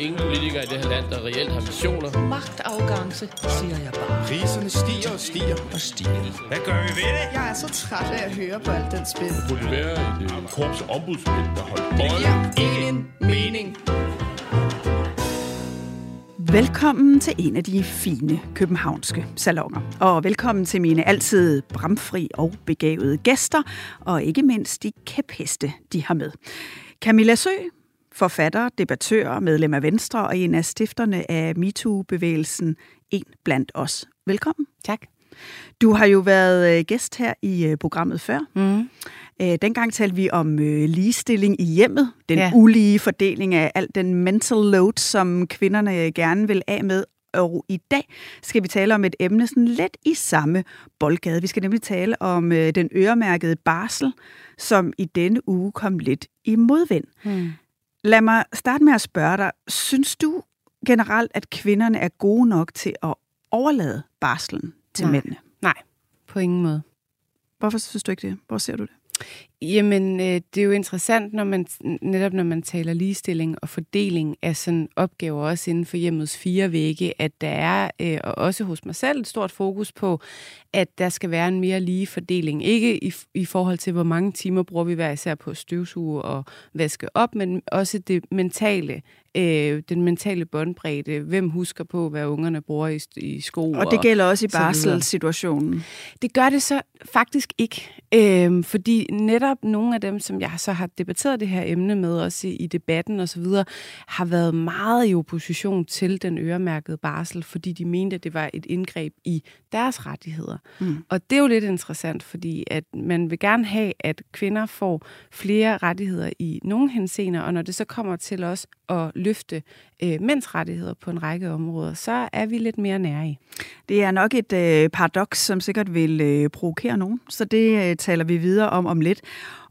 ingen politikere i det her land, der reelt har visioner. Magtafgangse, siger jeg bare. Priserne stiger og stiger og stiger. Hvad gør vi ved det? Jeg er så træt af at høre på alt den spil. Kunne det være et øh, korps ombudsmænd, der holdt Det bold? giver ingen mening. Velkommen til en af de fine københavnske salonger. Og velkommen til mine altid bramfri og begavede gæster, og ikke mindst de kæpheste, de har med. Camilla Sø, forfatter, debattør, medlem af Venstre og en af stifterne af MeToo-bevægelsen En blandt os. Velkommen. Tak. Du har jo været øh, gæst her i øh, programmet før. Mm. Øh, Dengang talte vi om øh, ligestilling i hjemmet, den ja. Ulige fordeling af al den mental load, som kvinderne gerne vil af med. Og i dag skal vi tale om et emne sådan lidt i samme boldgade. Vi skal nemlig tale om øh, den øremærkede barsel, som i denne uge kom lidt i modvind. Mm. Lad mig starte med at spørge dig. Synes du generelt, at kvinderne er gode nok til at overlade barselen til Nej. mændene? Nej, på ingen måde. Hvorfor synes du ikke det? Hvor ser du det? Jamen, øh, det er jo interessant, når man netop når man taler ligestilling og fordeling af sådan opgaver også inden for hjemmets fire vægge, at der er, øh, og også hos mig selv, et stort fokus på, at der skal være en mere lige fordeling. Ikke i, i forhold til, hvor mange timer bruger vi hver især på at støvsuge og vaske op, men også det mentale, øh, den mentale båndbredde. Hvem husker på, hvad ungerne bruger i, i sko? Og det gælder også i barselssituationen. Det gør det så faktisk ikke, øhm, fordi netop nogle af dem, som jeg så har debatteret det her emne med, også i, i debatten osv., har været meget i opposition til den øremærkede barsel, fordi de mente, at det var et indgreb i deres rettigheder. Mm. Og det er jo lidt interessant, fordi at man vil gerne have, at kvinder får flere rettigheder i nogle henseender, og når det så kommer til os at løfte øh, mænds rettigheder på en række områder, så er vi lidt mere nære i. Det er nok et øh, paradoks, som sikkert vil øh, provokere nogen, så det øh, taler vi videre om om lidt.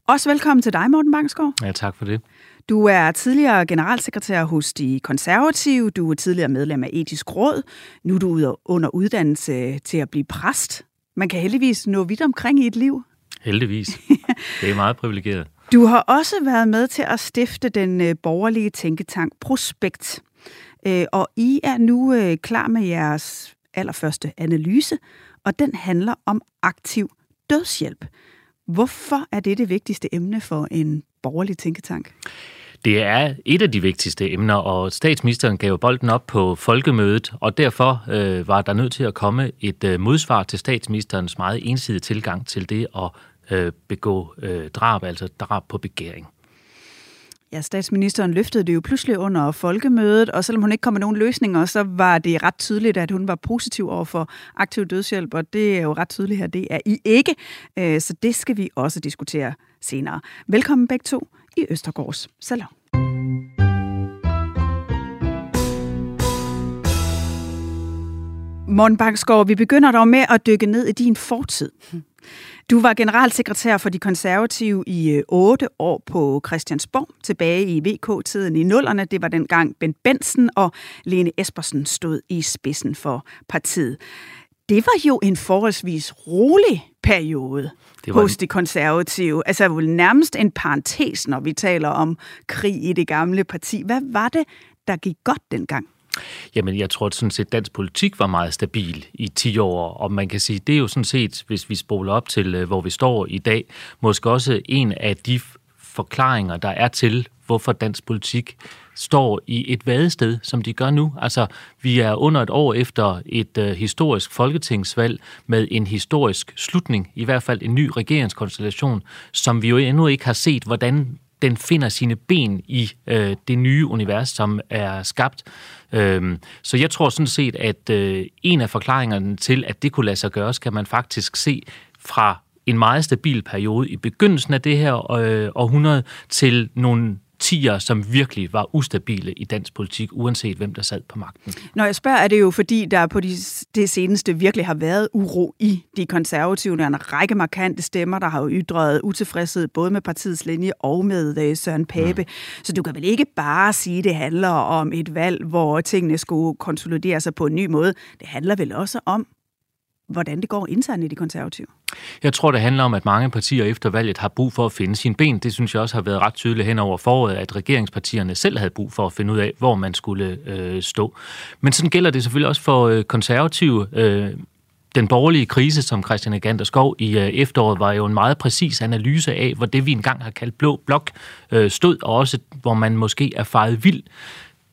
Også velkommen til dig, Morten Bangsgaard. Ja, tak for det. Du er tidligere generalsekretær hos De Konservative, du er tidligere medlem af Etisk Råd, nu er du under uddannelse til at blive præst. Man kan heldigvis nå vidt omkring i et liv. Heldigvis. Det er meget privilegeret. Du har også været med til at stifte den øh, borgerlige tænketank Prospekt. Øh, og I er nu øh, klar med jeres allerførste analyse, og den handler om aktiv dødshjælp. Hvorfor er det det vigtigste emne for en borgerlig tænketank? Det er et af de vigtigste emner, og statsministeren gav bolden op på folkemødet, og derfor øh, var der nødt til at komme et øh, modsvar til statsministerens meget ensidige tilgang til det at øh, begå øh, drab, altså drab på begæring. Ja, statsministeren løftede det jo pludselig under folkemødet, og selvom hun ikke kom med nogen løsninger, så var det ret tydeligt, at hun var positiv over for aktiv dødshjælp, og det er jo ret tydeligt her, det er I ikke. Øh, så det skal vi også diskutere senere. Velkommen begge to i Østergårds Salon. Morten Bangsgaard, vi begynder dog med at dykke ned i din fortid. Du var generalsekretær for de konservative i øh, otte år på Christiansborg, tilbage i VK-tiden i nullerne. Det var dengang Ben Benson og Lene Espersen stod i spidsen for partiet. Det var jo en forholdsvis rolig periode Det var hos en- de konservative. Altså vel nærmest en parentes, når vi taler om krig i det gamle parti. Hvad var det, der gik godt dengang? Jamen, jeg tror at sådan set, dansk politik var meget stabil i 10 år, og man kan sige, det er jo sådan set, hvis vi spoler op til, øh, hvor vi står i dag, måske også en af de forklaringer, der er til, hvorfor dansk politik står i et vadested, som de gør nu. Altså, vi er under et år efter et øh, historisk folketingsvalg med en historisk slutning, i hvert fald en ny regeringskonstellation, som vi jo endnu ikke har set, hvordan den finder sine ben i øh, det nye univers, som er skabt. Øhm, så jeg tror sådan set, at øh, en af forklaringerne til, at det kunne lade sig gøre, skal man faktisk se fra en meget stabil periode i begyndelsen af det her øh, århundrede til nogle partier, som virkelig var ustabile i dansk politik, uanset hvem der sad på magten. Når jeg spørger, er det jo fordi, der på de, det seneste virkelig har været uro i de konservative. Der er en række markante stemmer, der har jo ytret utilfredshed både med partiets linje og med øh, Søren Pape. Mm. Så du kan vel ikke bare sige, at det handler om et valg, hvor tingene skulle konsolidere sig på en ny måde. Det handler vel også om, hvordan det går internt i de konservative? Jeg tror, det handler om, at mange partier efter valget har brug for at finde sin ben. Det synes jeg også har været ret tydeligt hen over foråret, at regeringspartierne selv havde brug for at finde ud af, hvor man skulle øh, stå. Men sådan gælder det selvfølgelig også for øh, konservative. Øh, den borgerlige krise, som Christian Egander Skov i øh, efteråret, var jo en meget præcis analyse af, hvor det vi engang har kaldt blå blok øh, stod, og også hvor man måske er faret vild.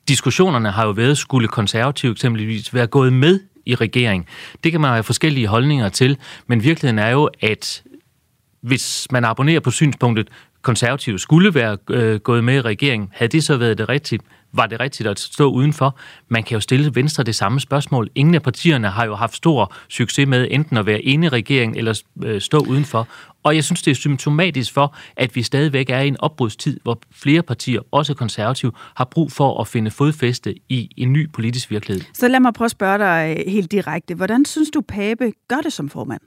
Diskussionerne har jo været, skulle konservative eksempelvis være gået med i regering. Det kan man have forskellige holdninger til, men virkeligheden er jo, at hvis man abonnerer på synspunktet, konservative skulle være øh, gået med i regeringen, havde det så været det rigtige? Var det rigtigt at stå udenfor? Man kan jo stille Venstre det samme spørgsmål. Ingen af partierne har jo haft stor succes med enten at være inde i regeringen eller øh, stå udenfor. Og jeg synes, det er symptomatisk for, at vi stadigvæk er i en opbrudstid, hvor flere partier, også konservative, har brug for at finde fodfæste i en ny politisk virkelighed. Så lad mig prøve at spørge dig øh, helt direkte. Hvordan synes du, Pape gør det som formand?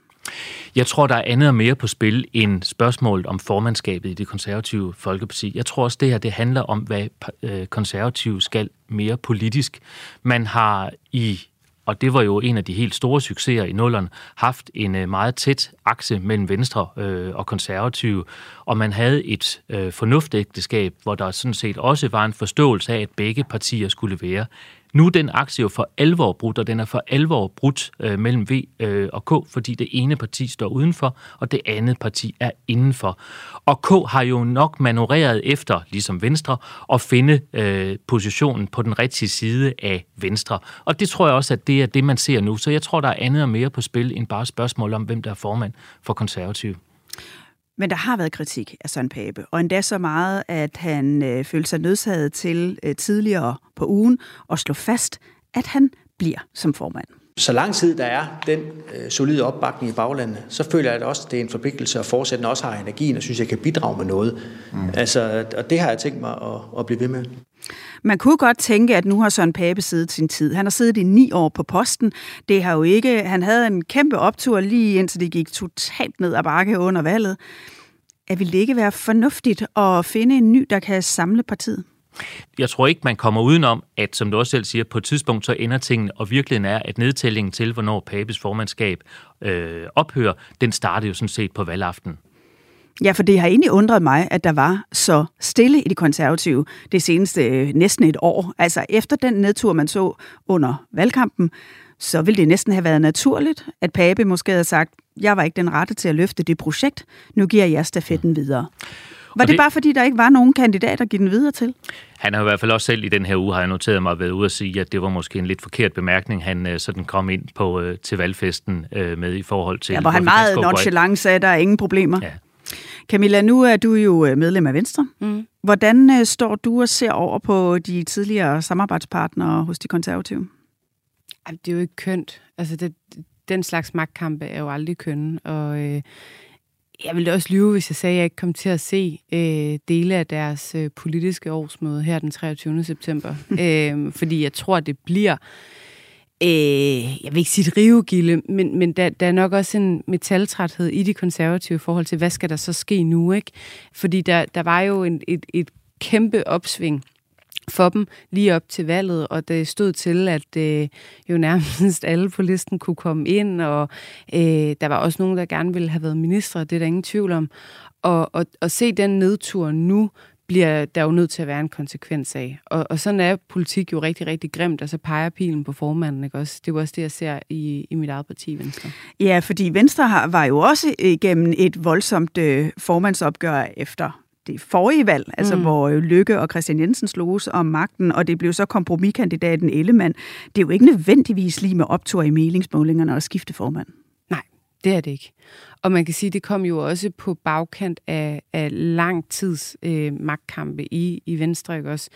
Jeg tror, der er andet og mere på spil end spørgsmålet om formandskabet i det konservative Folkeparti. Jeg tror også, det her det handler om, hvad øh, konservative skal mere politisk. Man har i og det var jo en af de helt store succeser i nullerne, haft en øh, meget tæt akse mellem Venstre øh, og konservative, og man havde et øh, fornuftægteskab, hvor der sådan set også var en forståelse af, at begge partier skulle være nu er den aktie jo for alvor brudt, og den er for alvor brudt øh, mellem V øh, og K, fordi det ene parti står udenfor, og det andet parti er indenfor. Og K har jo nok manøvreret efter, ligesom Venstre, at finde øh, positionen på den rigtige side af Venstre. Og det tror jeg også, at det er det, man ser nu. Så jeg tror, der er andet og mere på spil end bare spørgsmål om, hvem der er formand for konservativ. Men der har været kritik af Søren Pape, og endda så meget, at han øh, følte sig nødsaget til øh, tidligere på ugen at slå fast, at han bliver som formand. Så lang tid der er den øh, solide opbakning i baglandet, så føler jeg at også, at det er en forpligtelse at fortsætte, også har energien, og synes, jeg kan bidrage med noget. Mm. Altså, og det har jeg tænkt mig at, at blive ved med. Man kunne godt tænke, at nu har Søren Pape siddet sin tid. Han har siddet i ni år på posten. Det har jo ikke... Han havde en kæmpe optur lige indtil det gik totalt ned ad bakke under valget. Er vil det ikke være fornuftigt at finde en ny, der kan samle partiet? Jeg tror ikke, man kommer udenom, at som du også selv siger, på et tidspunkt så ender tingene, og virkeligheden er, at nedtællingen til, hvornår Papes formandskab øh, ophører, den startede jo sådan set på valgaften. Ja, for det har egentlig undret mig, at der var så stille i de konservative det seneste øh, næsten et år. Altså efter den nedtur, man så under valgkampen, så ville det næsten have været naturligt, at Pape måske havde sagt, jeg var ikke den rette til at løfte det projekt, nu giver jeg stafetten videre. Var det, det bare fordi, der ikke var nogen kandidater at give den videre til? Han har i hvert fald også selv i den her uge, har jeg noteret mig, været ude at sige, at det var måske en lidt forkert bemærkning, han uh, sådan kom ind på uh, til valgfesten uh, med i forhold til... Ja, hvor han meget nonchalant sagde, at der er ingen problemer. Ja. Camilla, nu er du jo medlem af Venstre. Mm. Hvordan står du og ser over på de tidligere samarbejdspartnere hos de konservative? Det er jo ikke kønt. Altså, det, den slags magtkampe er jo aldrig kønne, og øh, jeg ville også lyve, hvis jeg sagde, at jeg ikke kom til at se øh, dele af deres øh, politiske årsmøde her den 23. september. øh, fordi jeg tror, det bliver... Øh, jeg vil ikke sige et rivegilde, men, men der, der er nok også en metaltræthed i de konservative i forhold til, hvad skal der så ske nu, ikke? Fordi der, der var jo en, et, et kæmpe opsving for dem lige op til valget, og det stod til, at øh, jo nærmest alle på listen kunne komme ind, og øh, der var også nogen, der gerne ville have været ministre, det er der ingen tvivl om. Og, og, og se den nedtur nu, bliver der jo nødt til at være en konsekvens af. Og, og sådan er politik jo rigtig, rigtig grimt, og så peger pilen på formanden, ikke også? Det er også det, jeg ser i, i mit eget parti, Venstre. Ja, fordi Venstre har, var jo også igennem et voldsomt øh, formandsopgør efter det forrige valg, altså mm. hvor Lykke og Christian Jensen sloges om magten, og det blev så kompromiskandidaten Ellemann. Det er jo ikke nødvendigvis lige med optur i meningsmålingerne og skifte formand. Nej, det er det ikke. Og man kan sige, at det kom jo også på bagkant af, af lang tids øh, magtkampe i, i Venstre, ikke også?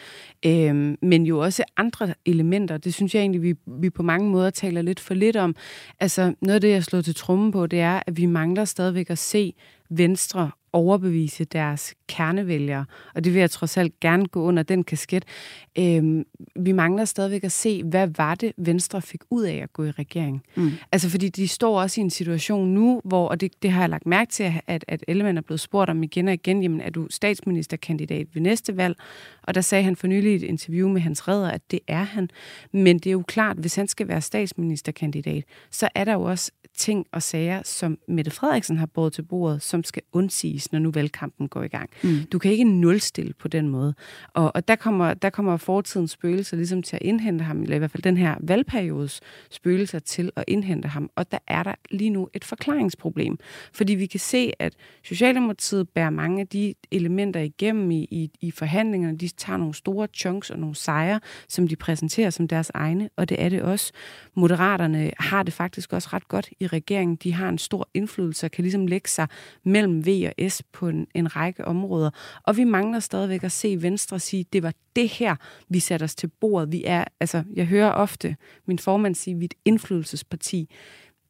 Øhm, men jo også andre elementer. Det synes jeg egentlig, vi, vi på mange måder taler lidt for lidt om. Altså, noget af det, jeg slår til trummen på, det er, at vi mangler stadigvæk at se Venstre overbevise deres kernevælgere, og det vil jeg trods alt gerne gå under den kasket. Øhm, vi mangler stadigvæk at se, hvad var det, Venstre fik ud af at gå i regering. Mm. Altså, fordi de står også i en situation nu, hvor, og det, det har jeg lagt mærke til, at, at Ellemann er blevet spurgt om igen og igen, jamen, er du statsministerkandidat ved næste valg? Og der sagde han for nylig i et interview med hans redder, at det er han. Men det er jo klart, hvis han skal være statsministerkandidat, så er der jo også ting og sager, som Mette Frederiksen har båret til bordet, som skal undsiges, når nu valgkampen går i gang. Mm. Du kan ikke nulstille på den måde. Og, og der, kommer, der kommer fortidens spøgelser ligesom til at indhente ham, eller i hvert fald den her valgperiodes spøgelser til at indhente ham. Og der er der lige nu et forklaringsproblem. Fordi vi kan se, at Socialdemokratiet bærer mange af de elementer igennem i, i, i forhandlingerne. De tager nogle store chunks og nogle sejre, som de præsenterer som deres egne, og det er det også. Moderaterne har det faktisk også ret godt i regeringen. De har en stor indflydelse og kan ligesom lægge sig mellem V og S på en, en række områder. Og vi mangler stadigvæk at se Venstre sige, det var det her, vi satte os til bordet. Vi er, altså, jeg hører ofte min formand sige, vi er et indflydelsesparti.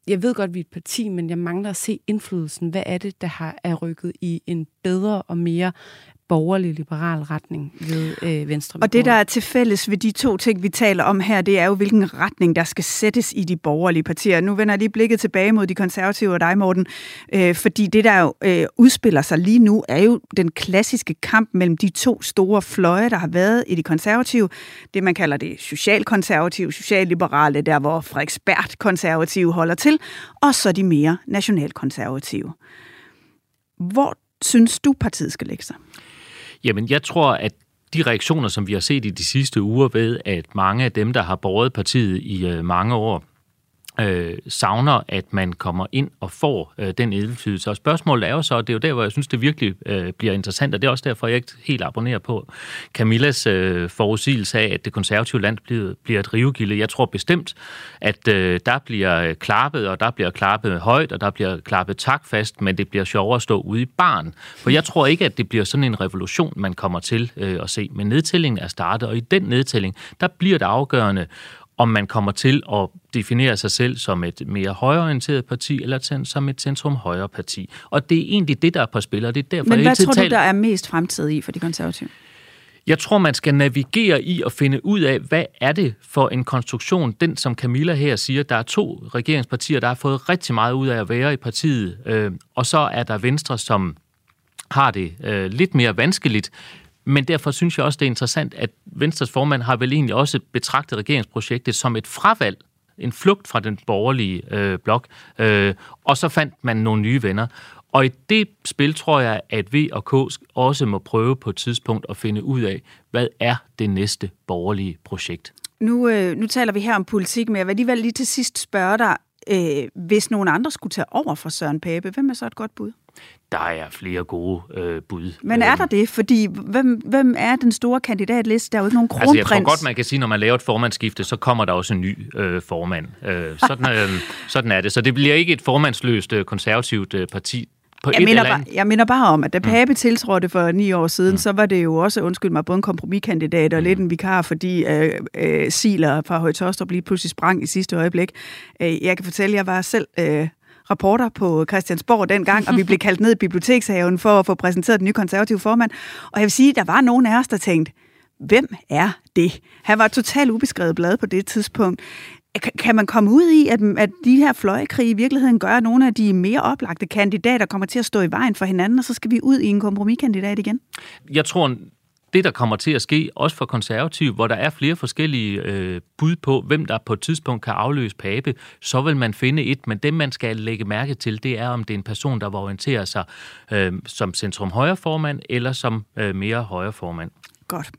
Jeg ved godt, vi er et parti, men jeg mangler at se indflydelsen. Hvad er det, der har er rykket i en bedre og mere borgerlig-liberal retning ved øh, Venstre. Og det, der er til fælles ved de to ting, vi taler om her, det er jo, hvilken retning, der skal sættes i de borgerlige partier. Nu vender jeg lige blikket tilbage mod de konservative og dig, Morten, øh, fordi det, der jo øh, udspiller sig lige nu, er jo den klassiske kamp mellem de to store fløje, der har været i de konservative. Det, man kalder det socialkonservative, socialliberale, der hvor Frederiksberg konservative holder til, og så de mere nationalkonservative. Hvor synes du, partiet skal lægge sig? Jamen, jeg tror, at de reaktioner, som vi har set i de sidste uger ved, at mange af dem, der har båret partiet i øh, mange år, øh, savner, at man kommer ind og får øh, den indflydelse. Og spørgsmålet er jo så, og det er jo der, hvor jeg synes, det virkelig øh, bliver interessant, og det er også derfor, jeg ikke helt abonnerer på Camillas øh, forudsigelse af, at det konservative land bliver, bliver et rivegilde. Jeg tror bestemt, at øh, der bliver klappet, og der bliver klappet højt, og der bliver klappet takfast, men det bliver sjovere at stå ude i barn. For jeg tror ikke, at det bliver sådan en revolution, man kommer til øh, at se. Men nedtællingen er startet, og i den nedtælling, der bliver det afgørende, om man kommer til at definere sig selv som et mere højorienteret parti, eller som et centrum-højre parti. Og det er egentlig det, der er på spil, og det er derfor, Men hvad tror du, der er mest fremtid i for de konservative? Jeg tror, man skal navigere i og finde ud af, hvad er det for en konstruktion, den som Camilla her siger, der er to regeringspartier, der har fået rigtig meget ud af at være i partiet, øh, og så er der Venstre, som har det øh, lidt mere vanskeligt, men derfor synes jeg også, det er interessant, at Venstres formand har vel egentlig også betragtet regeringsprojektet som et fravalg, en flugt fra den borgerlige øh, blok, øh, og så fandt man nogle nye venner. Og i det spil tror jeg, at V og K også må prøve på et tidspunkt at finde ud af, hvad er det næste borgerlige projekt. Nu, øh, nu taler vi her om politik, men jeg vil alligevel lige til sidst spørge dig, øh, hvis nogen andre skulle tage over for Søren Pape, hvem er så et godt bud? Der er flere gode øh, bud. Men er der det? Fordi hvem, hvem er den store kandidatliste? Der er jo ikke nogen kronprins. Altså, jeg tror godt, man kan sige, når man laver et formandsskifte, så kommer der også en ny øh, formand. Øh, sådan, øh, sådan er det. Så det bliver ikke et formandsløst øh, konservativt øh, parti på jeg, mener bare, jeg mener bare om, at da mm. Pape mm. tiltrådte for ni år siden, mm. så var det jo også, undskyld mig, både en kompromiskandidat og mm. lidt en vikar, fordi øh, øh, Siler fra Højtostrup lige pludselig sprang i sidste øjeblik. Øh, jeg kan fortælle, at jeg var selv øh, reporter på Christiansborg dengang, og vi blev kaldt ned i bibliotekshaven for at få præsenteret den nye konservative formand. Og jeg vil sige, at der var nogen af os, der tænkte, hvem er det? Han var totalt ubeskrevet blad på det tidspunkt. Kan man komme ud i, at, at de her fløjekrige i virkeligheden gør, at nogle af de mere oplagte kandidater kommer til at stå i vejen for hinanden, og så skal vi ud i en kompromiskandidat igen? Jeg tror, det, der kommer til at ske, også for konservative, hvor der er flere forskellige øh, bud på, hvem der på et tidspunkt kan afløse Pape, så vil man finde et, men det, man skal lægge mærke til, det er, om det er en person, der vil orientere sig øh, som centrum højre formand eller som øh, mere højre formand. Godt.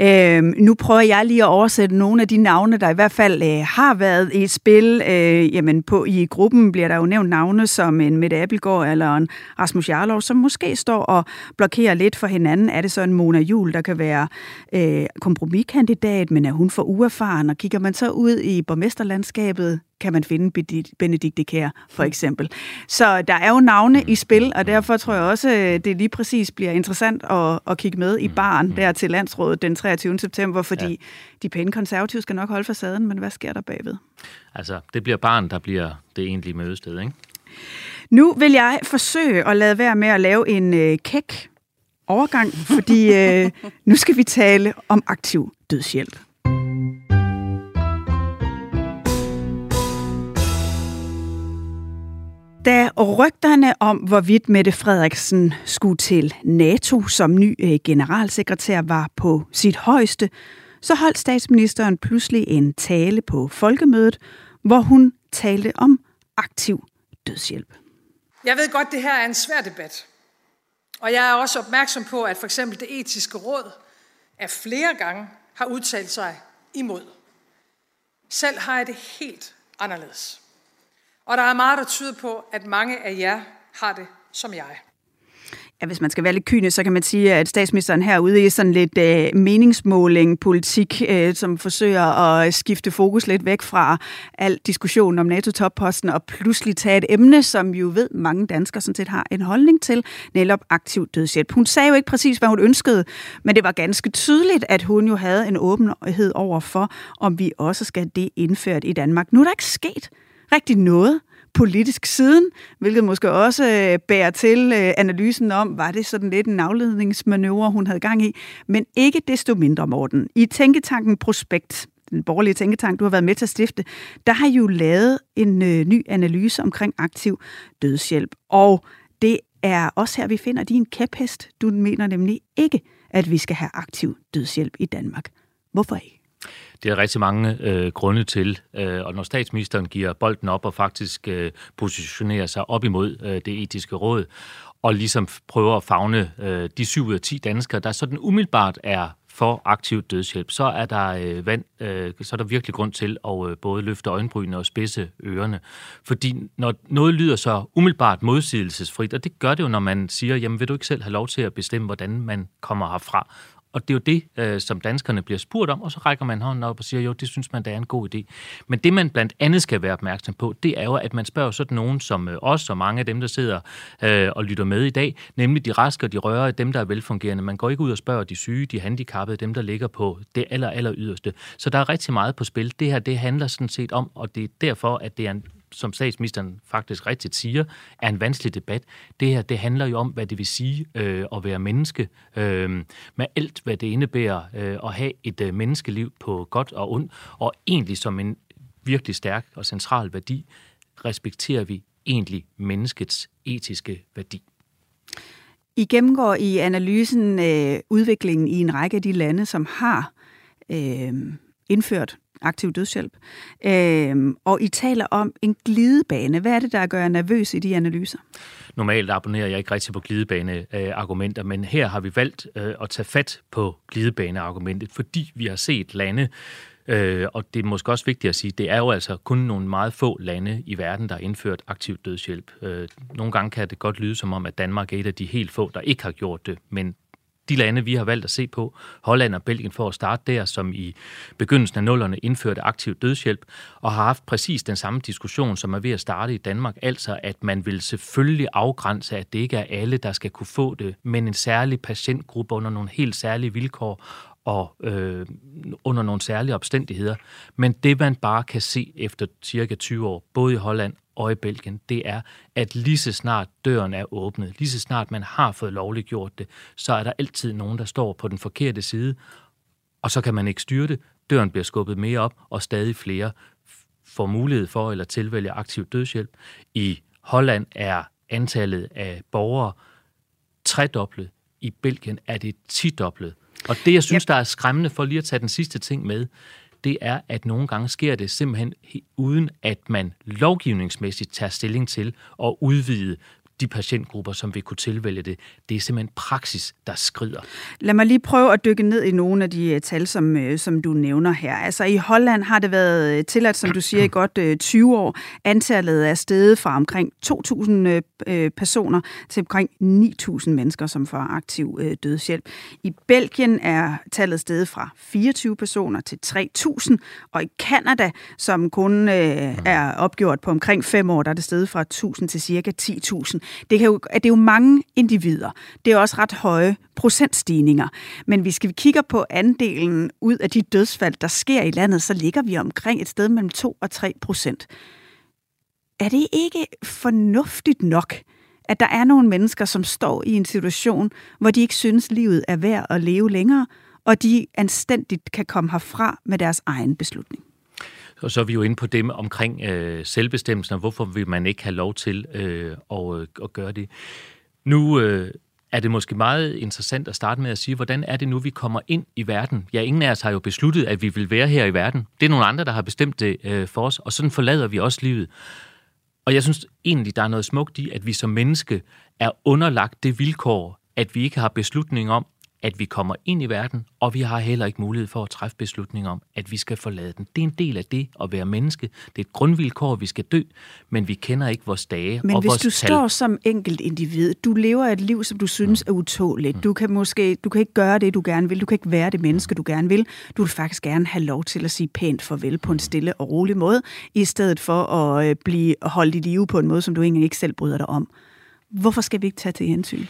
Øh, nu prøver jeg lige at oversætte nogle af de navne, der i hvert fald øh, har været i spil. Øh, jamen på, I gruppen bliver der jo nævnt navne som en Mette Appelgaard eller en Rasmus Jarlov, som måske står og blokerer lidt for hinanden. Er det så en Mona Jul, der kan være øh, kompromiskandidat, men er hun for uerfaren? Og kigger man så ud i borgmesterlandskabet, kan man finde Benedikte Kær, for eksempel. Så der er jo navne i spil, og derfor tror jeg også, det lige præcis bliver interessant at, at kigge med i baren der til landsrådet den 23. september, fordi ja. de pæne konservative skal nok holde facaden, men hvad sker der bagved? Altså, det bliver barn, der bliver det egentlige mødested, ikke? Nu vil jeg forsøge at lade være med at lave en øh, kæk overgang, fordi øh, nu skal vi tale om aktiv dødshjælp. Da rygterne om, hvorvidt Mette Frederiksen skulle til NATO som ny øh, generalsekretær var på sit højeste, så holdt statsministeren pludselig en tale på folkemødet, hvor hun talte om aktiv dødshjælp. Jeg ved godt, det her er en svær debat. Og jeg er også opmærksom på, at for eksempel det etiske råd af flere gange har udtalt sig imod. Selv har jeg det helt anderledes. Og der er meget, der tyder på, at mange af jer har det som jeg. Ja, hvis man skal være lidt kynisk, så kan man sige, at statsministeren herude i sådan lidt øh, meningsmåling, politik, øh, som forsøger at skifte fokus lidt væk fra al diskussionen om NATO-topposten, og pludselig tage et emne, som jo ved mange danskere sådan set har en holdning til, netop aktiv dødshjælp. Hun sagde jo ikke præcis, hvad hun ønskede, men det var ganske tydeligt, at hun jo havde en åbenhed over for, om vi også skal det indført i Danmark. Nu er der ikke sket rigtig noget politisk siden, hvilket måske også øh, bærer til øh, analysen om, var det sådan lidt en afledningsmanøvre, hun havde gang i, men ikke desto mindre, Morten. I Tænketanken Prospekt, den borgerlige tænketank, du har været med til at stifte, der har jo lavet en øh, ny analyse omkring aktiv dødshjælp. Og det er også her, vi finder din kæphest. Du mener nemlig ikke, at vi skal have aktiv dødshjælp i Danmark. Hvorfor ikke? Det er rigtig mange øh, grunde til, øh, og når statsministeren giver bolden op og faktisk øh, positionerer sig op imod øh, det etiske råd, og ligesom prøver at fagne øh, de 7 ud af 10 danskere, der sådan umiddelbart er for aktiv dødshjælp, så er der øh, vand, øh, så er der virkelig grund til at øh, både løfte øjenbrynene og spidse ørerne. Fordi når noget lyder så umiddelbart modsigelsesfrit, og det gør det jo, når man siger, jamen vil du ikke selv have lov til at bestemme, hvordan man kommer herfra? Og det er jo det, øh, som danskerne bliver spurgt om, og så rækker man hånden op og siger, jo, det synes man, der er en god idé. Men det, man blandt andet skal være opmærksom på, det er jo, at man spørger sådan nogen som øh, os og mange af dem, der sidder øh, og lytter med i dag, nemlig de raske og de røre, dem, der er velfungerende. Man går ikke ud og spørger de syge, de handicappede, dem, der ligger på det aller, aller yderste. Så der er rigtig meget på spil. Det her, det handler sådan set om, og det er derfor, at det er en som statsministeren faktisk rigtigt siger, er en vanskelig debat. Det her, det handler jo om, hvad det vil sige øh, at være menneske, øh, med alt, hvad det indebærer øh, at have et øh, menneskeliv på godt og ondt, og egentlig som en virkelig stærk og central værdi, respekterer vi egentlig menneskets etiske værdi. I gennemgår i analysen øh, udviklingen i en række af de lande, som har øh, indført aktiv dødshjælp. Øhm, og I taler om en glidebane. Hvad er det, der gør jer nervøs i de analyser? Normalt abonnerer jeg ikke rigtig på glidebane-argumenter, men her har vi valgt øh, at tage fat på glidebane-argumentet, fordi vi har set lande, Øh, og det er måske også vigtigt at sige, det er jo altså kun nogle meget få lande i verden, der har indført aktiv dødshjælp. Øh, nogle gange kan det godt lyde som om, at Danmark er et af de helt få, der ikke har gjort det, men de lande, vi har valgt at se på, Holland og Belgien for at starte der, som i begyndelsen af nullerne indførte aktiv dødshjælp, og har haft præcis den samme diskussion, som er ved at starte i Danmark, altså at man vil selvfølgelig afgrænse, at det ikke er alle, der skal kunne få det, men en særlig patientgruppe under nogle helt særlige vilkår, og øh, under nogle særlige omstændigheder. Men det, man bare kan se efter cirka 20 år, både i Holland og i Belgien, det er, at lige så snart døren er åbnet, lige så snart man har fået lovligt gjort det, så er der altid nogen, der står på den forkerte side, og så kan man ikke styre det. Døren bliver skubbet mere op, og stadig flere får mulighed for eller tilvælge aktiv dødshjælp. I Holland er antallet af borgere tredoblet. I Belgien er det tidoblet. Og det, jeg synes, yep. der er skræmmende for lige at tage den sidste ting med, det er, at nogle gange sker det simpelthen uden, at man lovgivningsmæssigt tager stilling til at udvide de patientgrupper, som vil kunne tilvælge det. Det er simpelthen praksis, der skrider. Lad mig lige prøve at dykke ned i nogle af de øh, tal, som, øh, som du nævner her. Altså i Holland har det været øh, tilladt, som du siger, i godt 20 år. Antallet er steget fra omkring 2.000 personer til omkring 9.000 mennesker, som får aktiv dødshjælp. I Belgien er tallet steget fra 24 personer til 3.000, og i Kanada, som kun er opgjort på omkring 5 år, der er det steget fra 1.000 til cirka 10.000. Det, kan jo, at det er jo mange individer. Det er også ret høje procentstigninger. Men hvis vi kigger på andelen ud af de dødsfald, der sker i landet, så ligger vi omkring et sted mellem 2 og 3 procent. er det ikke fornuftigt nok, at der er nogle mennesker, som står i en situation, hvor de ikke synes, livet er værd at leve længere, og de anstændigt kan komme herfra med deres egen beslutning? Og så er vi jo inde på det omkring øh, selvbestemmelsen, og hvorfor vil man ikke have lov til øh, at, øh, at gøre det. Nu øh, er det måske meget interessant at starte med at sige, hvordan er det nu, vi kommer ind i verden? Ja, ingen af os har jo besluttet, at vi vil være her i verden. Det er nogle andre, der har bestemt det øh, for os, og sådan forlader vi også livet. Og jeg synes egentlig, der er noget smukt i, at vi som menneske er underlagt det vilkår, at vi ikke har beslutning om, at vi kommer ind i verden, og vi har heller ikke mulighed for at træffe beslutninger om, at vi skal forlade den. Det er en del af det at være menneske. Det er et grundvilkår, at vi skal dø, men vi kender ikke vores dage men og hvis vores du tal. står som enkelt individ, du lever et liv, som du synes er utåligt. Du kan måske, du kan ikke gøre det, du gerne vil. Du kan ikke være det menneske, du gerne vil. Du vil faktisk gerne have lov til at sige pænt farvel på en stille og rolig måde, i stedet for at øh, blive holdt i live på en måde, som du egentlig ikke selv bryder dig om. Hvorfor skal vi ikke tage til hensyn?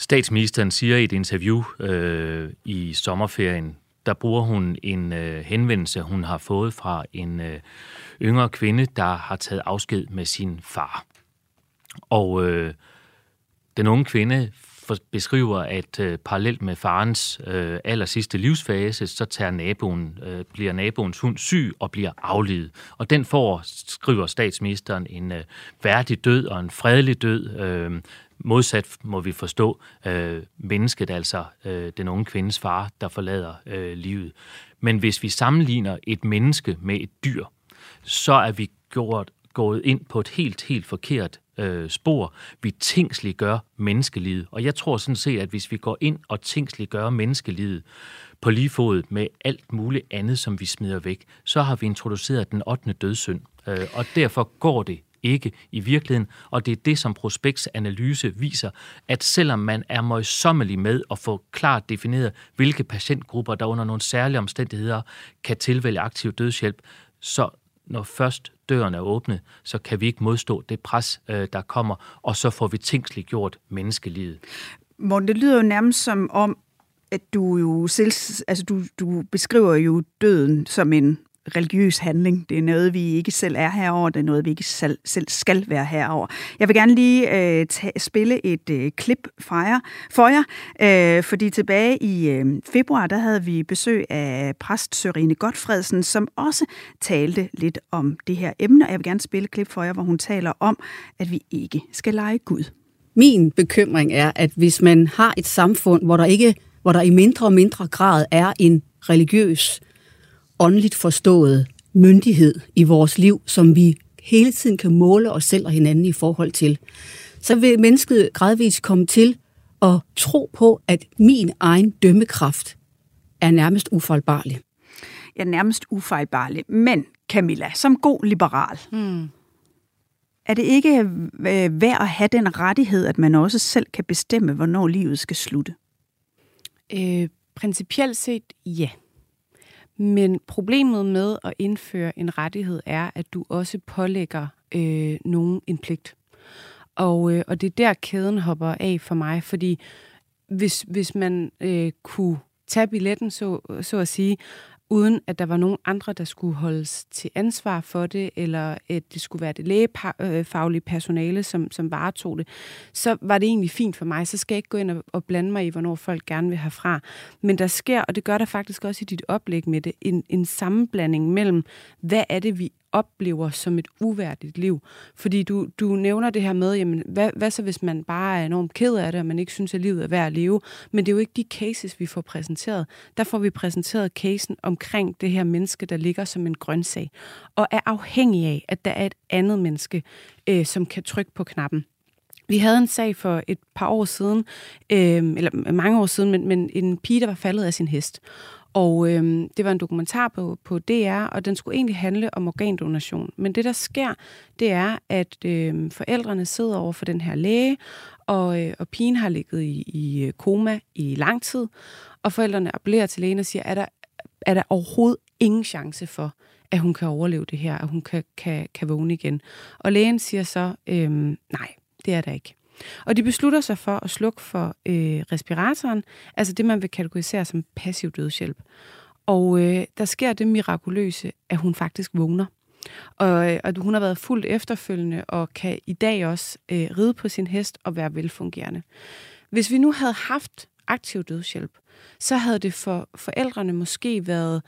Statsministeren siger i et interview øh, i sommerferien, der bruger hun en øh, henvendelse, hun har fået fra en øh, yngre kvinde, der har taget afsked med sin far. Og øh, den unge kvinde for, beskriver, at øh, parallelt med farens øh, aller sidste livsfase, så tager naboen, øh, bliver naboens hund syg og bliver aflivet. Og den får, skriver statsministeren, en øh, værdig død og en fredelig død, øh, modsat må vi forstå øh, mennesket, altså øh, den unge kvindes far, der forlader øh, livet. Men hvis vi sammenligner et menneske med et dyr, så er vi gjort, gået ind på et helt, helt forkert øh, spor. Vi tingsliggør menneskelivet. Og jeg tror sådan set, at hvis vi går ind og tingsliggør menneskelivet på lige fod med alt muligt andet, som vi smider væk, så har vi introduceret den 8. dødssynd. Øh, og derfor går det ikke i virkeligheden, og det er det, som Prospekts analyse viser, at selvom man er møjsommelig med at få klart defineret, hvilke patientgrupper, der under nogle særlige omstændigheder kan tilvælge aktiv dødshjælp, så når først døren er åbnet, så kan vi ikke modstå det pres, øh, der kommer, og så får vi tingsligt gjort menneskelivet. Morten, det lyder jo nærmest som om, at du jo selv, altså du, du beskriver jo døden som en religiøs handling. Det er noget, vi ikke selv er herover. Det er noget, vi ikke selv, skal være herover. Jeg vil gerne lige øh, tage, spille et øh, klip fra jer, for jer, øh, fordi tilbage i øh, februar, der havde vi besøg af præst Sørine Godfredsen, som også talte lidt om det her emne, og jeg vil gerne spille et klip for jer, hvor hun taler om, at vi ikke skal lege Gud. Min bekymring er, at hvis man har et samfund, hvor der ikke hvor der i mindre og mindre grad er en religiøs åndeligt forstået myndighed i vores liv, som vi hele tiden kan måle os selv og hinanden i forhold til, så vil mennesket gradvist komme til at tro på, at min egen dømmekraft er nærmest ufejlbarlig. Ja, nærmest ufejlbarlig. Men Camilla, som god liberal, Hmm. er det ikke øh, værd at have den rettighed, at man også selv kan bestemme, hvornår livet skal slutte? Øh, principielt set, ja. Men problemet med at indføre en rettighed er, at du også pålægger øh, nogen en pligt. Og, øh, og det er der, kæden hopper af for mig, fordi hvis, hvis man øh, kunne tage billetten, så, så at sige, uden at der var nogen andre, der skulle holdes til ansvar for det, eller at det skulle være det lægefaglige personale, som, som varetog det, så var det egentlig fint for mig. Så skal jeg ikke gå ind og, og blande mig i, hvornår folk gerne vil herfra. Men der sker, og det gør der faktisk også i dit oplæg med det, en, en sammenblanding mellem, hvad er det, vi oplever som et uværdigt liv. Fordi du, du nævner det her med, jamen, hvad, hvad så hvis man bare er enormt ked af det, og man ikke synes, at livet er værd at leve. Men det er jo ikke de cases, vi får præsenteret. Der får vi præsenteret casen omkring det her menneske, der ligger som en grøntsag, og er afhængig af, at der er et andet menneske, øh, som kan trykke på knappen. Vi havde en sag for et par år siden, øh, eller mange år siden, men, men en pige, der var faldet af sin hest. Og øh, det var en dokumentar på, på DR, og den skulle egentlig handle om organdonation. Men det, der sker, det er, at øh, forældrene sidder over for den her læge, og, øh, og pigen har ligget i, i øh, koma i lang tid, og forældrene appellerer til lægen og siger, er der, er der overhovedet ingen chance for, at hun kan overleve det her, at hun kan, kan, kan vågne igen. Og lægen siger så, øh, nej, det er der ikke. Og de beslutter sig for at slukke for øh, respiratoren, altså det, man vil kategorisere som passiv dødshjælp. Og øh, der sker det mirakuløse, at hun faktisk vågner. Og, øh, og hun har været fuldt efterfølgende og kan i dag også øh, ride på sin hest og være velfungerende. Hvis vi nu havde haft aktiv dødshjælp, så havde det for forældrene måske været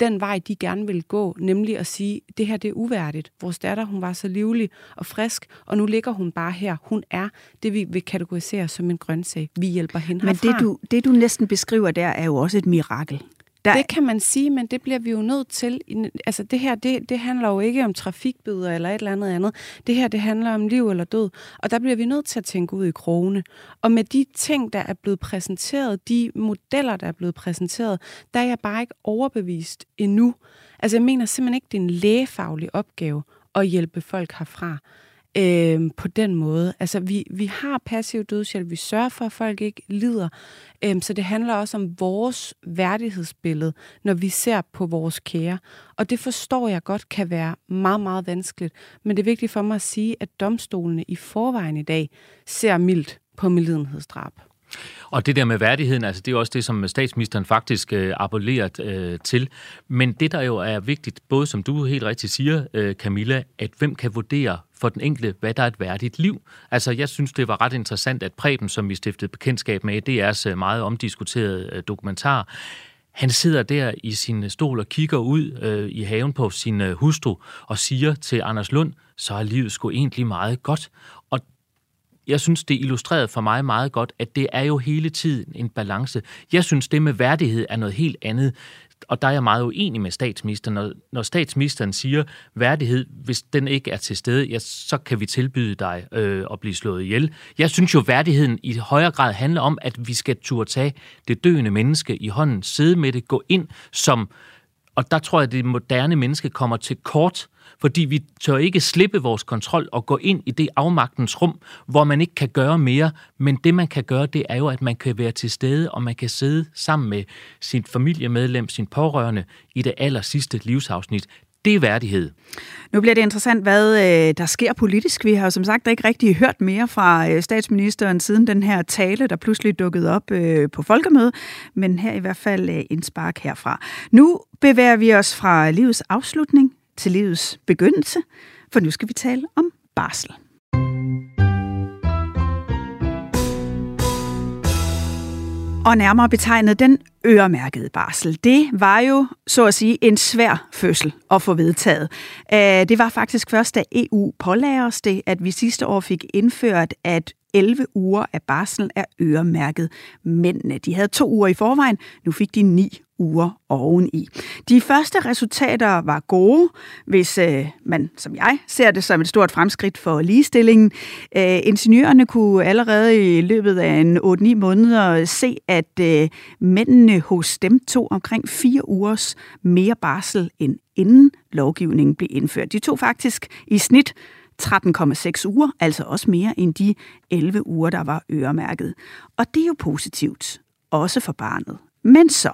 den vej, de gerne vil gå, nemlig at sige, det her det er uværdigt. Vores datter, hun var så livlig og frisk, og nu ligger hun bare her. Hun er det, vi vil kategorisere som en grøntsag. Vi hjælper hende Men herfra. det du, det, du næsten beskriver der, er jo også et mirakel. Der... Det kan man sige, men det bliver vi jo nødt til. Altså det her, det, det handler jo ikke om trafikbøder eller et eller andet andet. Det her, det handler om liv eller død. Og der bliver vi nødt til at tænke ud i krogene. Og med de ting, der er blevet præsenteret, de modeller, der er blevet præsenteret, der er jeg bare ikke overbevist endnu. Altså jeg mener simpelthen ikke, det er en lægefaglig opgave at hjælpe folk herfra øh, på den måde. Altså, vi, vi har passiv dødshjælp, vi sørger for, at folk ikke lider, øh, så det handler også om vores værdighedsbillede, når vi ser på vores kære. Og det forstår jeg godt kan være meget, meget vanskeligt, men det er vigtigt for mig at sige, at domstolene i forvejen i dag ser mildt på medlidenhedsdrab. Og det der med værdigheden, altså det er også det, som statsministeren faktisk øh, appelleret øh, til. Men det, der jo er vigtigt, både som du helt rigtigt siger, øh, Camilla, at hvem kan vurdere for den enkelte, hvad der er et værdigt liv. Altså, jeg synes, det var ret interessant, at Preben, som vi stiftede bekendtskab med, DR's så øh, meget omdiskuterede øh, dokumentar, han sidder der i sin øh, stol og kigger ud øh, i haven på sin øh, hustru og siger til Anders Lund, så er livet sgu egentlig meget godt. Jeg synes, det illustrerede for mig meget godt, at det er jo hele tiden en balance. Jeg synes, det med værdighed er noget helt andet. Og der er jeg meget uenig med statsministeren. Når, når statsministeren siger værdighed, hvis den ikke er til stede, ja, så kan vi tilbyde dig øh, at blive slået ihjel. Jeg synes jo, værdigheden i højere grad handler om, at vi skal turde tage det døende menneske i hånden, sidde med det, gå ind som... Og der tror jeg, at det moderne menneske kommer til kort, fordi vi tør ikke slippe vores kontrol og gå ind i det afmagtens rum, hvor man ikke kan gøre mere, men det man kan gøre, det er jo, at man kan være til stede, og man kan sidde sammen med sin familiemedlem, sin pårørende i det aller sidste livsafsnit. Det er værdighed. Nu bliver det interessant, hvad øh, der sker politisk. Vi har jo som sagt ikke rigtig hørt mere fra øh, statsministeren siden den her tale, der pludselig dukkede op øh, på folkemødet, men her i hvert fald øh, en spark herfra. Nu bevæger vi os fra livets afslutning til livets begyndelse, for nu skal vi tale om barsel. Og nærmere betegnet den øremærkede barsel. Det var jo, så at sige, en svær fødsel at få vedtaget. Øh, det var faktisk først, da EU pålagde os det, at vi sidste år fik indført, at 11 uger af barsel er øremærket mændene. De havde to uger i forvejen, nu fik de ni uger oveni. De første resultater var gode, hvis øh, man, som jeg, ser det som et stort fremskridt for ligestillingen. Øh, ingeniørerne kunne allerede i løbet af en 8-9 måneder se, at øh, mændene hos dem tog omkring fire ugers mere barsel end inden lovgivningen blev indført. De tog faktisk i snit 13,6 uger, altså også mere end de 11 uger, der var øremærket. Og det er jo positivt, også for barnet. Men så,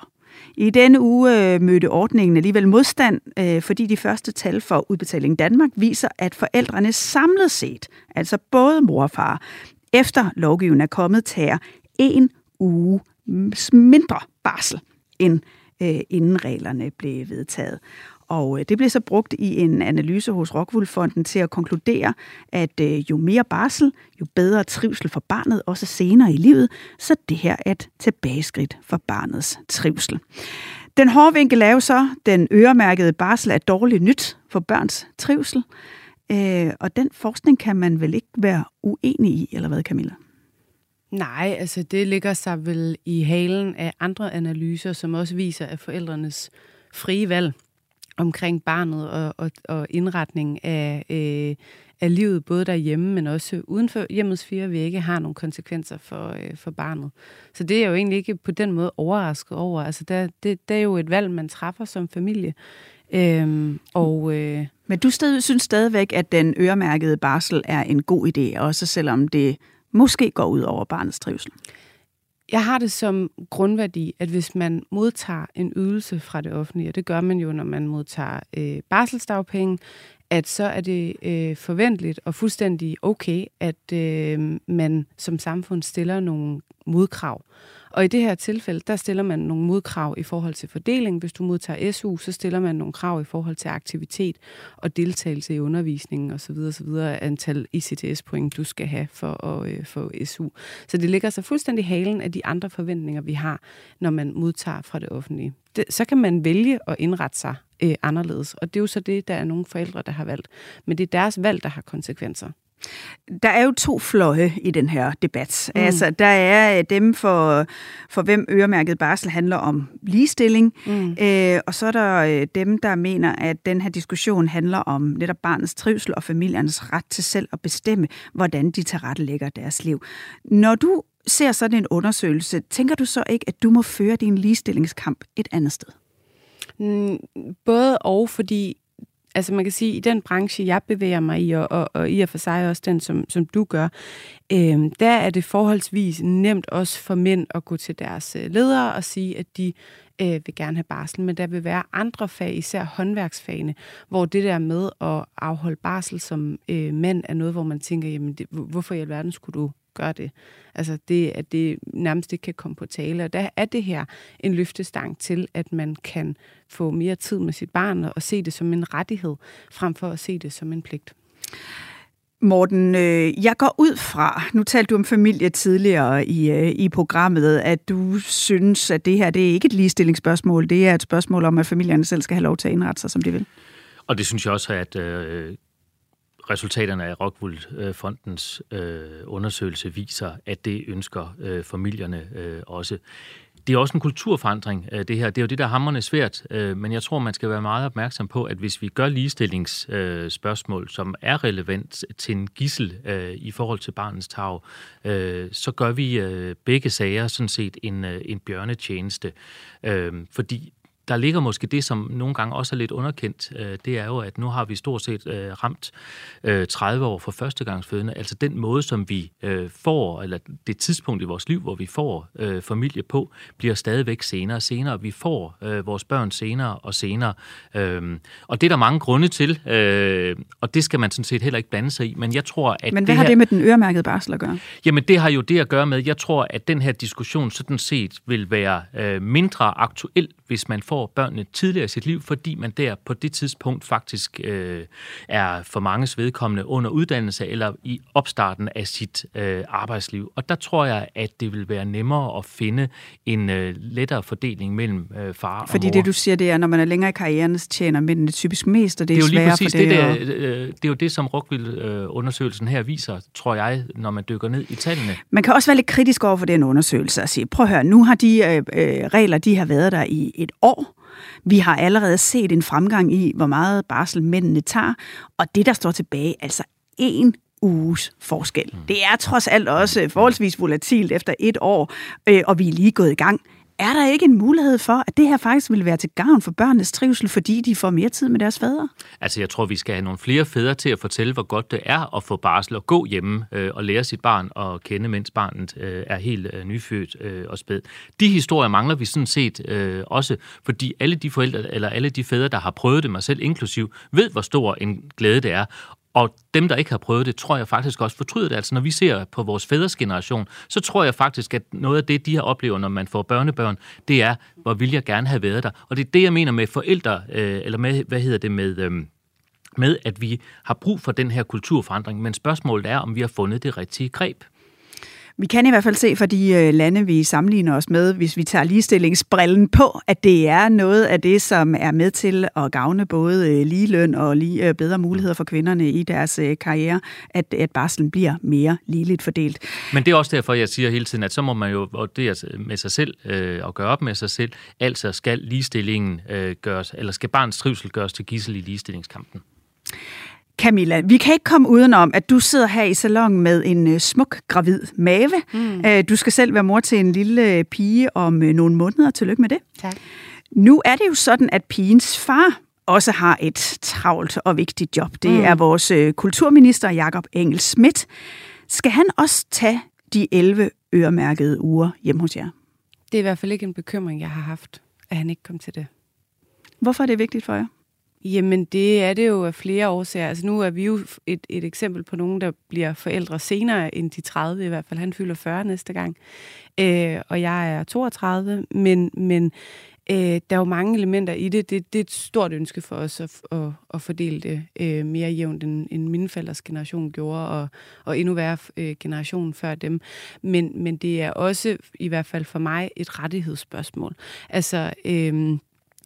i denne uge øh, mødte ordningen alligevel modstand, øh, fordi de første tal for Udbetaling Danmark viser, at forældrene samlet set, altså både mor og far, efter lovgivningen er kommet, tager en uge mindre barsel, end øh, inden reglerne blev vedtaget. Og øh, det blev så brugt i en analyse hos Rockwool-fonden til at konkludere, at øh, jo mere barsel, jo bedre trivsel for barnet, også senere i livet, så det her er et tilbageskridt for barnets trivsel. Den hårde vinkel er jo så, den øremærkede barsel er dårligt nyt for børns trivsel. Øh, og den forskning kan man vel ikke være uenig i, eller hvad Camilla? Nej, altså det ligger sig vel i halen af andre analyser, som også viser, at forældrenes frie valg omkring barnet og, og, og indretning af, øh, af livet, både derhjemme, men også uden for hjemmets fire vægge, har nogle konsekvenser for, øh, for barnet. Så det er jeg jo egentlig ikke på den måde overrasket over. Altså, der, det, det er jo et valg, man træffer som familie. Øhm, og, øh, men du sted, synes stadigvæk, at den øremærkede barsel er en god idé, også selvom det måske går ud over barnets trivsel? Jeg har det som grundværdi, at hvis man modtager en ydelse fra det offentlige, og det gør man jo, når man modtager øh, barselsdagpenge, at så er det øh, forventeligt og fuldstændig okay, at øh, man som samfund stiller nogle modkrav. Og i det her tilfælde, der stiller man nogle modkrav i forhold til fordeling. Hvis du modtager SU, så stiller man nogle krav i forhold til aktivitet og deltagelse i undervisningen osv. osv. Antal ICTS-point, du skal have for at øh, få SU. Så det ligger sig fuldstændig halen af de andre forventninger, vi har, når man modtager fra det offentlige. Det, så kan man vælge at indrette sig øh, anderledes. Og det er jo så det, der er nogle forældre, der har valgt. Men det er deres valg, der har konsekvenser. Der er jo to fløje i den her debat. Mm. Altså, der er øh, dem, for, for hvem øremærket barsel handler om ligestilling, mm. øh, og så er der øh, dem, der mener, at den her diskussion handler om netop barnets trivsel og familiernes ret til selv at bestemme, hvordan de tilrettelægger deres liv. Når du ser sådan en undersøgelse, tænker du så ikke, at du må føre din ligestillingskamp et andet sted? Mm, både og, fordi altså man kan sige, i den branche, jeg bevæger mig i, og, og, og i og for sig også den, som, som du gør, øh, der er det forholdsvis nemt også for mænd at gå til deres øh, ledere og sige, at de øh, vil gerne have barsel, men der vil være andre fag, især håndværksfagene, hvor det der med at afholde barsel som øh, mænd er noget, hvor man tænker, jamen det, hvorfor i alverden skulle du gøre det? Altså det, at det nærmest ikke kan komme på tale. Og der er det her en løftestang til, at man kan få mere tid med sit barn og se det som en rettighed, frem for at se det som en pligt. Morten, øh, jeg går ud fra, nu talte du om familie tidligere i, øh, i programmet, at du synes, at det her det er ikke et ligestillingsspørgsmål, det er et spørgsmål om, at familierne selv skal have lov til at indrette sig, som de vil. Og det synes jeg også, at øh, resultaterne af Rockwool Fondens øh, undersøgelse viser, at det ønsker øh, familierne øh, også. Det er også en kulturforandring, øh, det her. Det er jo det, der er hammerne svært, øh, men jeg tror, man skal være meget opmærksom på, at hvis vi gør ligestillingsspørgsmål, øh, som er relevant til en gissel øh, i forhold til barnets tag, øh, så gør vi øh, begge sager sådan set en, en bjørnetjeneste. Fordi der ligger måske det, som nogle gange også er lidt underkendt, øh, det er jo, at nu har vi stort set øh, ramt øh, 30 år for førstegangsfødende. Altså den måde, som vi øh, får, eller det tidspunkt i vores liv, hvor vi får øh, familie på, bliver stadigvæk senere og senere. Vi får øh, vores børn senere og senere. Øh, og det er der mange grunde til, øh, og det skal man sådan set heller ikke blande sig i. Men jeg tror, at Men hvad det har her, det med den øremærkede barsel at gøre? Jamen det har jo det at gøre med, jeg tror, at den her diskussion sådan set vil være øh, mindre aktuel, hvis man får børnene tidligere i sit liv, fordi man der på det tidspunkt faktisk øh, er for manges vedkommende under uddannelse eller i opstarten af sit øh, arbejdsliv. Og der tror jeg, at det vil være nemmere at finde en øh, lettere fordeling mellem øh, far fordi og mor. Fordi det du siger, det er, når man er længere i karrieren, tjener mændene typisk mest, og det er, det er jo lige præcis for det, det, der, og... øh, det er jo det, som Rockville-undersøgelsen her viser, tror jeg, når man dykker ned i tallene. Man kan også være lidt kritisk over for den undersøgelse og sige, prøv at høre, nu har de øh, øh, regler, de har været der i et år. Vi har allerede set en fremgang i, hvor meget barsel mændene tager, og det, der står tilbage, altså en uges forskel. Mm. Det er trods alt også forholdsvis volatilt efter et år, øh, og vi er lige gået i gang. Er der ikke en mulighed for, at det her faktisk vil være til gavn for børnenes trivsel, fordi de får mere tid med deres fædre? Altså, jeg tror, vi skal have nogle flere fædre til at fortælle, hvor godt det er at få barsel og gå hjemme øh, og lære sit barn at kende, mens barnet øh, er helt øh, nyfødt øh, og spæd. De historier mangler vi sådan set øh, også, fordi alle de forældre, eller alle de fædre, der har prøvet det, mig selv inklusiv, ved, hvor stor en glæde det er. Og dem, der ikke har prøvet det, tror jeg faktisk også fortryder det. Altså når vi ser på vores fædres generation, så tror jeg faktisk, at noget af det, de har oplevet, når man får børnebørn, det er, hvor vil jeg gerne have været der. Og det er det, jeg mener med forældre, øh, eller med, hvad hedder det, med... Øh, med, at vi har brug for den her kulturforandring, men spørgsmålet er, om vi har fundet det rigtige greb. Vi kan i hvert fald se for de øh, lande, vi sammenligner os med, hvis vi tager ligestillingsbrillen på, at det er noget af det, som er med til at gavne både øh, ligeløn og lige øh, bedre muligheder for kvinderne i deres karriere, at, at barslen bliver mere ligeligt fordelt. Men det er også derfor, jeg siger hele tiden, at så må man jo og det er med sig selv øh, og gøre op med sig selv, altså skal ligestillingen øh, gøres, eller skal barns trivsel gøres til gissel i ligestillingskampen. Camilla, vi kan ikke komme udenom, at du sidder her i salon med en uh, smuk, gravid mave. Mm. Uh, du skal selv være mor til en lille pige om nogle måneder. Tillykke med det. Tak. Nu er det jo sådan, at pigens far også har et travlt og vigtigt job. Det mm. er vores kulturminister, Jakob Engel Schmidt. Skal han også tage de 11 øremærkede uger hjem hos jer? Det er i hvert fald ikke en bekymring, jeg har haft, at han ikke kom til det. Hvorfor er det vigtigt for jer? Jamen, det er det jo af flere årsager. Altså, nu er vi jo et, et eksempel på nogen, der bliver forældre senere end de 30 i hvert fald. Han fylder 40 næste gang. Øh, og jeg er 32, men, men øh, der er jo mange elementer i det. Det, det er et stort ønske for os at, at, at fordele det øh, mere jævnt, end, end min forældres generation gjorde, og, og endnu værre øh, generationen før dem. Men, men det er også, i hvert fald for mig, et rettighedsspørgsmål. Altså... Øh,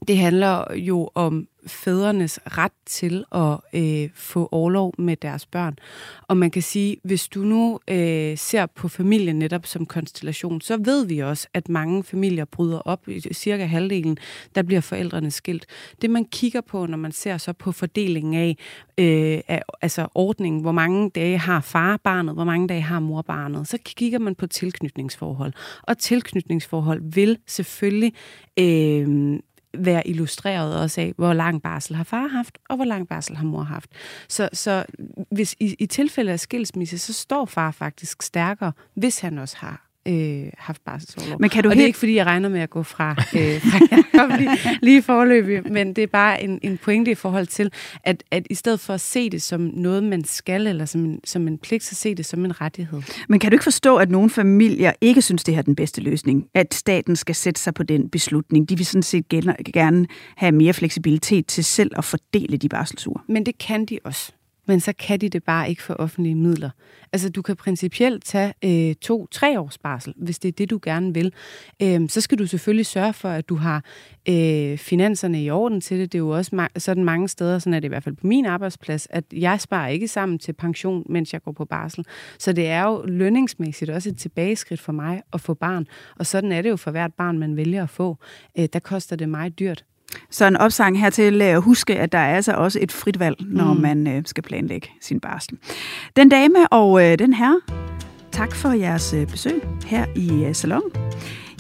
det handler jo om fædrenes ret til at øh, få overlov med deres børn. Og man kan sige, hvis du nu øh, ser på familien netop som konstellation, så ved vi også, at mange familier bryder op. I cirka halvdelen, der bliver forældrene skilt. Det man kigger på, når man ser så på fordelingen af, øh, af altså ordningen, hvor mange dage har far barnet, hvor mange dage har mor barnet, så kigger man på tilknytningsforhold. Og tilknytningsforhold vil selvfølgelig øh, være illustreret også af, hvor lang barsel har far haft, og hvor lang barsel har mor haft. Så, så hvis i, i tilfælde af skilsmisse, så står far faktisk stærkere, hvis han også har øh, haft barselsårlov. Men kan du og helt... det er ikke, fordi jeg regner med at gå fra, øh, fra Jacob lige, lige forløbig, men det er bare en, en pointe i forhold til, at, at i stedet for at se det som noget, man skal, eller som en, som en pligt, så se det som en rettighed. Men kan du ikke forstå, at nogle familier ikke synes, det her er den bedste løsning? At staten skal sætte sig på den beslutning? De vil sådan set gerne have mere fleksibilitet til selv at fordele de barselsuger. Men det kan de også men så kan de det bare ikke for offentlige midler. Altså, du kan principielt tage øh, to-tre års barsel, hvis det er det, du gerne vil. Øh, så skal du selvfølgelig sørge for, at du har øh, finanserne i orden til det. Det er jo også ma- sådan mange steder, sådan er det i hvert fald på min arbejdsplads, at jeg sparer ikke sammen til pension, mens jeg går på barsel. Så det er jo lønningsmæssigt også et tilbageskridt for mig at få barn. Og sådan er det jo for hvert barn, man vælger at få. Øh, der koster det meget dyrt. Så en opsang her til at huske, at der er altså også et frit valg, når mm. man øh, skal planlægge sin barsel. Den dame og øh, den her, tak for jeres øh, besøg her i salon.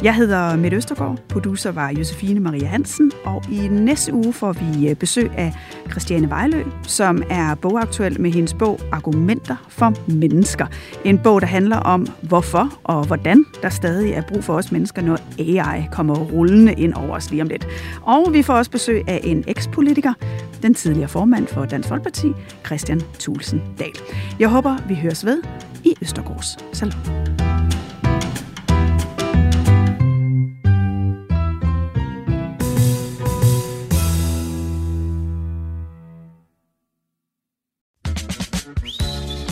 Jeg hedder Mette Østergaard, producer var Josefine Maria Hansen, og i næste uge får vi øh, besøg af Christiane Vejlø, som er bogaktuel med hendes bog Argumenter for mennesker. En bog, der handler om, hvorfor og hvordan der stadig er brug for os mennesker, når AI kommer rullende ind over os lige om lidt. Og vi får også besøg af en ekspolitiker, den tidligere formand for Dansk Folkeparti, Christian Thulsen Dahl. Jeg håber, vi høres ved i Østergaards Salon.